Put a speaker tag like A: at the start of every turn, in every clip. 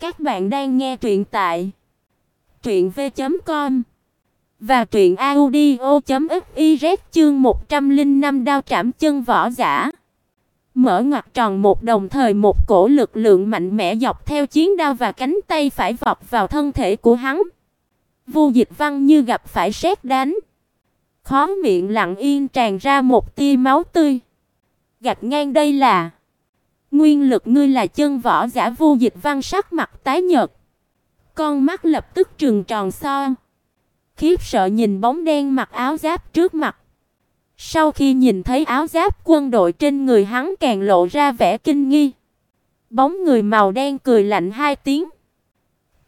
A: Các bạn đang nghe truyện tại truyện v.com và truyện audio.fiz chương 105 đao trảm chân võ giả. Mở ngoặt tròn một đồng thời một cổ lực lượng mạnh mẽ dọc theo chiến đao và cánh tay phải vọt vào thân thể của hắn. Vu Dịch Văn như gặp phải sét đánh, khó miệng lặng yên tràn ra một tia máu tươi. Gạch ngang đây là Nguyên lực ngươi là chân võ giả Vu Dịch Văn sắc mặt tái nhợt, con mắt lập tức trừng tròn so, Khiếp sợ nhìn bóng đen mặc áo giáp trước mặt. Sau khi nhìn thấy áo giáp quân đội trên người hắn càng lộ ra vẻ kinh nghi. Bóng người màu đen cười lạnh hai tiếng.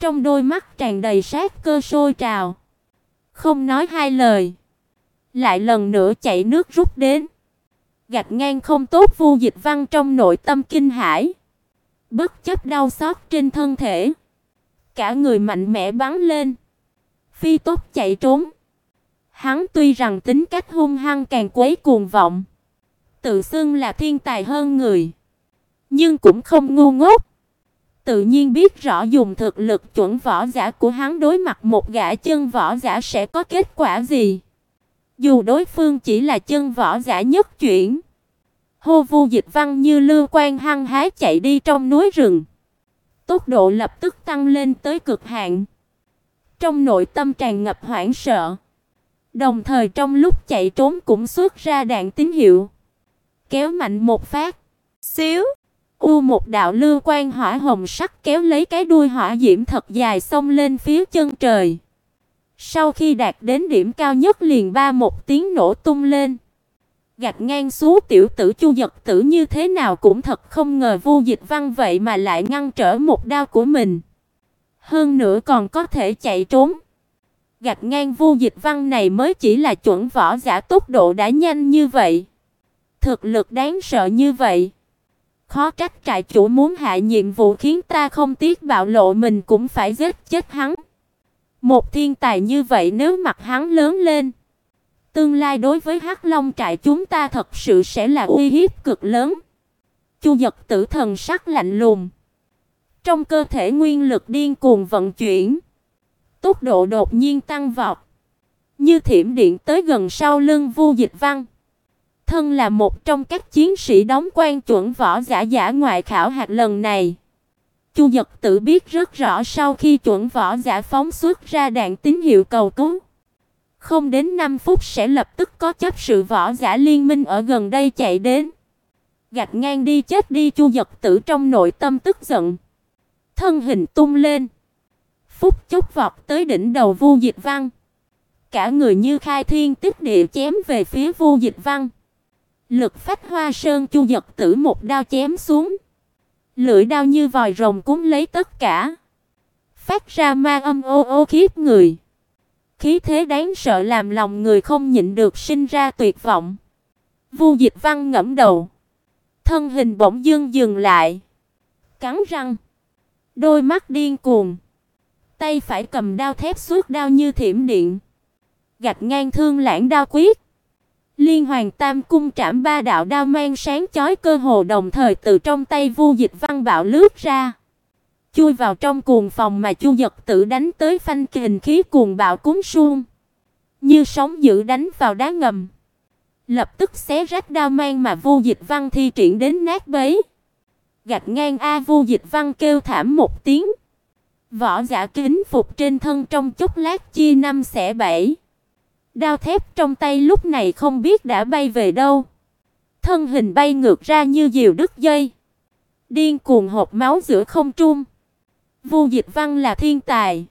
A: Trong đôi mắt tràn đầy sát cơ sôi trào. Không nói hai lời. Lại lần nữa chạy nước rút đến. Gạch ngang không tốt Vu Dịch Văn trong nội tâm kinh hãi. Bất chấp đau xót trên thân thể. Cả người mạnh mẽ bắn lên. Phi tốc chạy trốn. Hắn tuy rằng tính cách hung hăng càng quấy cuồng vọng, tự xưng là thiên tài hơn người, nhưng cũng không ngu ngốc. Tự nhiên biết rõ dùng thực lực chuẩn võ giả của hắn đối mặt một gã chân võ giả sẽ có kết quả gì. Dù đối phương chỉ là chân võ giả nhất chuyển, Hô Vu Dịch Văn như lưu quan hăng hái chạy đi trong núi rừng. Tốc độ lập tức tăng lên tới cực hạn. Trong nội tâm tràn ngập hoảng sợ. Đồng thời trong lúc chạy trốn cũng xuất ra đạn tín hiệu. Kéo mạnh một phát. Xíu. U một đạo lưu quan hỏa hồng sắc kéo lấy cái đuôi hỏa diễm thật dài xông lên phía chân trời. Sau khi đạt đến điểm cao nhất liền ba một tiếng nổ tung lên. Gạt ngang xuống tiểu tử Chu Dật tử như thế nào cũng thật không ngờ Vu Dịch Văn vậy mà lại ngăn trở một đao của mình. Hơn nữa còn có thể chạy trốn. Gạt ngang Vu Dịch Văn này mới chỉ là chuẩn võ giả tốc độ đã nhanh như vậy. Thực lực đáng sợ như vậy. Khó trách trại chủ muốn hạ nhiệm vụ khiến ta không tiếc bạo lộ mình cũng phải giết chết hắn. Một thiên tài như vậy nếu mặt hắn lớn lên, tương lai đối với Hắc Long trại chúng ta thật sự sẽ là uy hiếp cực lớn. Chu Dật Tử thần sắc lạnh lùng. Trong cơ thể nguyên lực điên cuồng vận chuyển, tốc độ đột nhiên tăng vọt, như thiểm điện tới gần sau lưng Vu Dịch Văn. Thân là một trong các chiến sĩ đóng quan chuẩn võ giả giả ngoại khảo hạt lần này. Chu Dật Tử biết rất rõ sau khi chuẩn võ giả phóng xuất ra đạn tín hiệu cầu cứu, không đến 5 phút sẽ lập tức có chấp sự võ giả liên minh ở gần đây chạy đến. Gạt ngang đi chết đi Chu Dật Tử trong nội tâm tức giận thân hình tung lên, phút chốc vọt tới đỉnh đầu Vu Dịch Văn. Cả người như khai thiên tích địa chém về phía Vu Dịch Văn. Lực phách hoa sơn chu giật tử một đao chém xuống. Lưỡi đao như vòi rồng cuốn lấy tất cả. Phát ra ma âm ô ô khiếp người. Khí thế đáng sợ làm lòng người không nhịn được sinh ra tuyệt vọng. Vu Dịch Văn ngẫm đầu, thân hình bỗng dưng dừng lại, cắn răng. Đôi mắt điên cuồng, tay phải cầm đao thép suốt đao như thiểm điện, gạch ngang thương lãng đao quyết. Liên Hoàng Tam cung trảm ba đạo đao mang sáng chói cơ hồ đồng thời từ trong tay Vu Dịch Văn bạo lướt ra, chui vào trong cuồng phòng mà Chu Dật tự đánh tới phanh kình khí cuồng bạo cuốn suông, như sóng dữ đánh vào đá ngầm, lập tức xé rách đao mang mà Vu Dịch Văn thi triển đến nát bấy gạch ngang A Vu Dịch Văn kêu thảm một tiếng. Võ giả kính phục trên thân trong chốc lát chia năm xẻ bảy. Đao thép trong tay lúc này không biết đã bay về đâu. Thân hình bay ngược ra như diều đứt dây. Điên cuồng hộp máu giữa không trung. Vu Dịch Văn là thiên tài.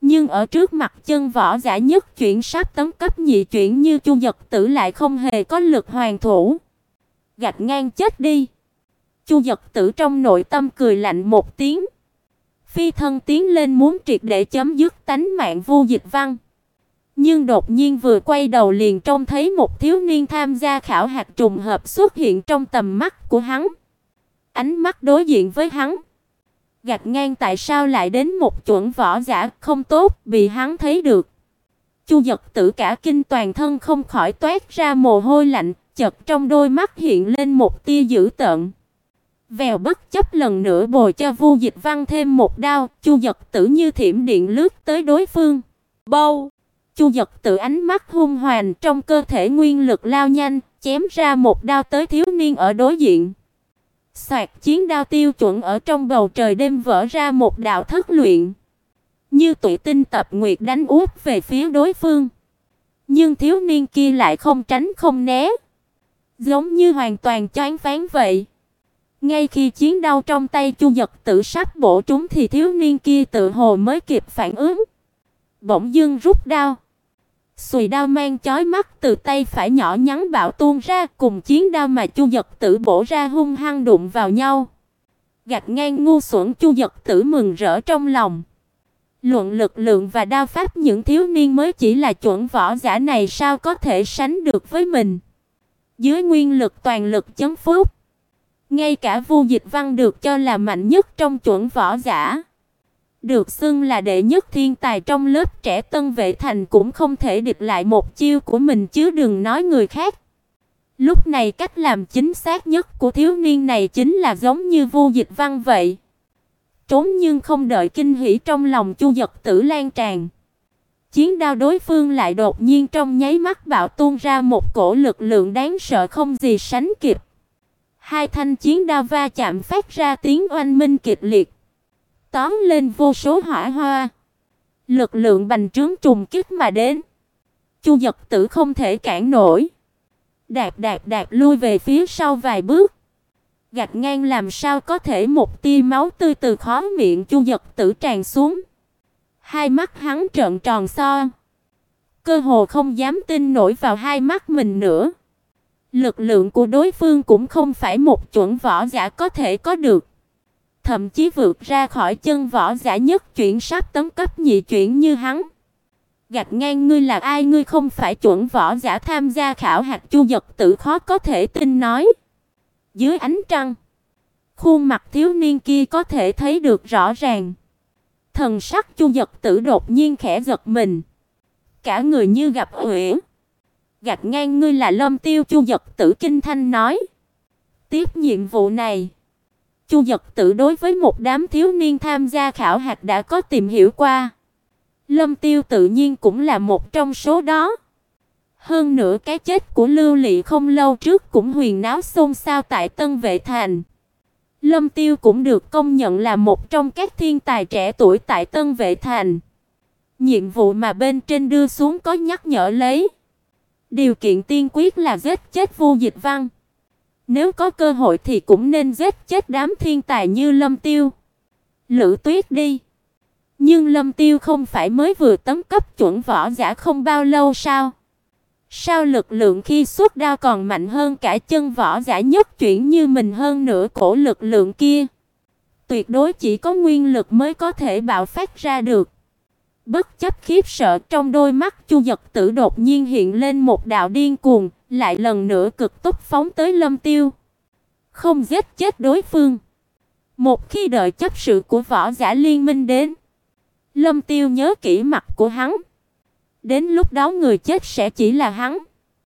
A: Nhưng ở trước mặt chân võ giả nhất chuyển sát tấm cấp nhị chuyển như Chu Dật Tử lại không hề có lực hoàn thủ. Gạch ngang chết đi. Chu Dật Tử trong nội tâm cười lạnh một tiếng. Phi thân tiến lên muốn triệt để chấm dứt tánh mạng Vu Dịch Văn. Nhưng đột nhiên vừa quay đầu liền trông thấy một thiếu niên tham gia khảo hạt trùng hợp xuất hiện trong tầm mắt của hắn. Ánh mắt đối diện với hắn. Gạt ngang tại sao lại đến một chuẩn võ giả không tốt bị hắn thấy được. Chu Dật Tử cả kinh toàn thân không khỏi toát ra mồ hôi lạnh, chợt trong đôi mắt hiện lên một tia dữ tợn. Vèo bất chấp lần nữa bồi cho Vu Dịch Văn thêm một đao, Chu Dật Tử như thiểm điện lướt tới đối phương. Bâu! Chu Dật Tử ánh mắt hung hoàn, trong cơ thể nguyên lực lao nhanh, chém ra một đao tới thiếu niên ở đối diện. Soạt chiến đao tiêu chuẩn ở trong bầu trời đêm vỡ ra một đạo thất luyện. Như tụi tinh tập nguyệt đánh úp về phía đối phương. Nhưng thiếu niên kia lại không tránh không né, giống như hoàn toàn choáng váng vậy. Ngay khi chiến đao trong tay Chu Dật tự sắp bổ trúng thì thiếu niên kia tự hồ mới kịp phản ứng. Bỗng dưng rút đao. Xùy đao mang chói mắt từ tay phải nhỏ nhắn bạo tuôn ra, cùng chiến đao mà Chu Dật Tử bổ ra hung hăng đụng vào nhau. Gạt ngang ngu xuẩn Chu Dật Tử mừng rỡ trong lòng. Luận lực lượng và đao pháp những thiếu niên mới chỉ là chuẩn võ giả này sao có thể sánh được với mình. Dưới nguyên lực toàn lực chấn phúc, ngay cả Vu Dịch Văn được cho là mạnh nhất trong chuẩn võ giả, được xưng là đệ nhất thiên tài trong lớp trẻ Tân Vệ Thành cũng không thể địch lại một chiêu của mình chứ đừng nói người khác. Lúc này cách làm chính xác nhất của thiếu niên này chính là giống như Vu Dịch Văn vậy. Trốn nhưng không đợi kinh hỉ trong lòng Chu Dật Tử lan tràn. Chiến đao đối phương lại đột nhiên trong nháy mắt bạo tuôn ra một cổ lực lượng đáng sợ không gì sánh kịp. Hai thanh chiến đao va chạm phát ra tiếng oanh minh kịch liệt, tóm lên vô số hỏa hoa. Lực lượng bành trướng trùng kích mà đến. Chu Dật Tử không thể cản nổi, đạp đạp đạp lui về phía sau vài bước. Gạt ngang làm sao có thể một tia máu tươi từ khóe miệng Chu Dật Tử tràn xuống. Hai mắt hắn trợn tròn so, cơ hồ không dám tin nổi vào hai mắt mình nữa. Lực lượng của đối phương cũng không phải một chuẩn võ giả có thể có được, thậm chí vượt ra khỏi chân võ giả nhất chuyển sắp tấm cấp nhị chuyển như hắn. Gạt ngang ngươi là ai ngươi không phải chuẩn võ giả tham gia khảo hạch Chu Dật tự khó có thể tin nói. Dưới ánh trăng, khuôn mặt thiếu niên kia có thể thấy được rõ ràng. Thần sắc Chu Dật Tử đột nhiên khẽ giật mình, cả người như gặp uyển. Gạt ngang ngươi là Lâm Tiêu Chu Dật Tử kinh thanh nói. Tiếp nhiệm vụ này, Chu Dật Tử đối với một đám thiếu niên tham gia khảo hạch đã có tìm hiểu qua. Lâm Tiêu tự nhiên cũng là một trong số đó. Hơn nữa cái chết của Lưu Lệ không lâu trước cũng huyền náo xôn xao tại Tân Vệ Thành. Lâm Tiêu cũng được công nhận là một trong các thiên tài trẻ tuổi tại Tân Vệ Thành. Nhiệm vụ mà bên trên đưa xuống có nhắc nhở lấy. Điều kiện tiên quyết là giết chết Vu Dịch Văn. Nếu có cơ hội thì cũng nên giết chết đám thiên tài như Lâm Tiêu. Lữ Tuyết đi. Nhưng Lâm Tiêu không phải mới vừa tấm cấp chuẩn võ giả không bao lâu sao? Sao lực lượng khi xuất đao còn mạnh hơn cả chân võ giả nhất chuyển như mình hơn nửa cổ lực lượng kia? Tuyệt đối chỉ có nguyên lực mới có thể bạo phát ra được. Bất chấp khiếp sợ trong đôi mắt Chu Dật Tử đột nhiên hiện lên một đạo điên cuồng, lại lần nữa cực tốc phóng tới Lâm Tiêu. Không giết chết đối phương. Một khi đợi chấp sự của võ giả liên minh đến, Lâm Tiêu nhớ kỹ mặt của hắn. Đến lúc đó người chết sẽ chỉ là hắn.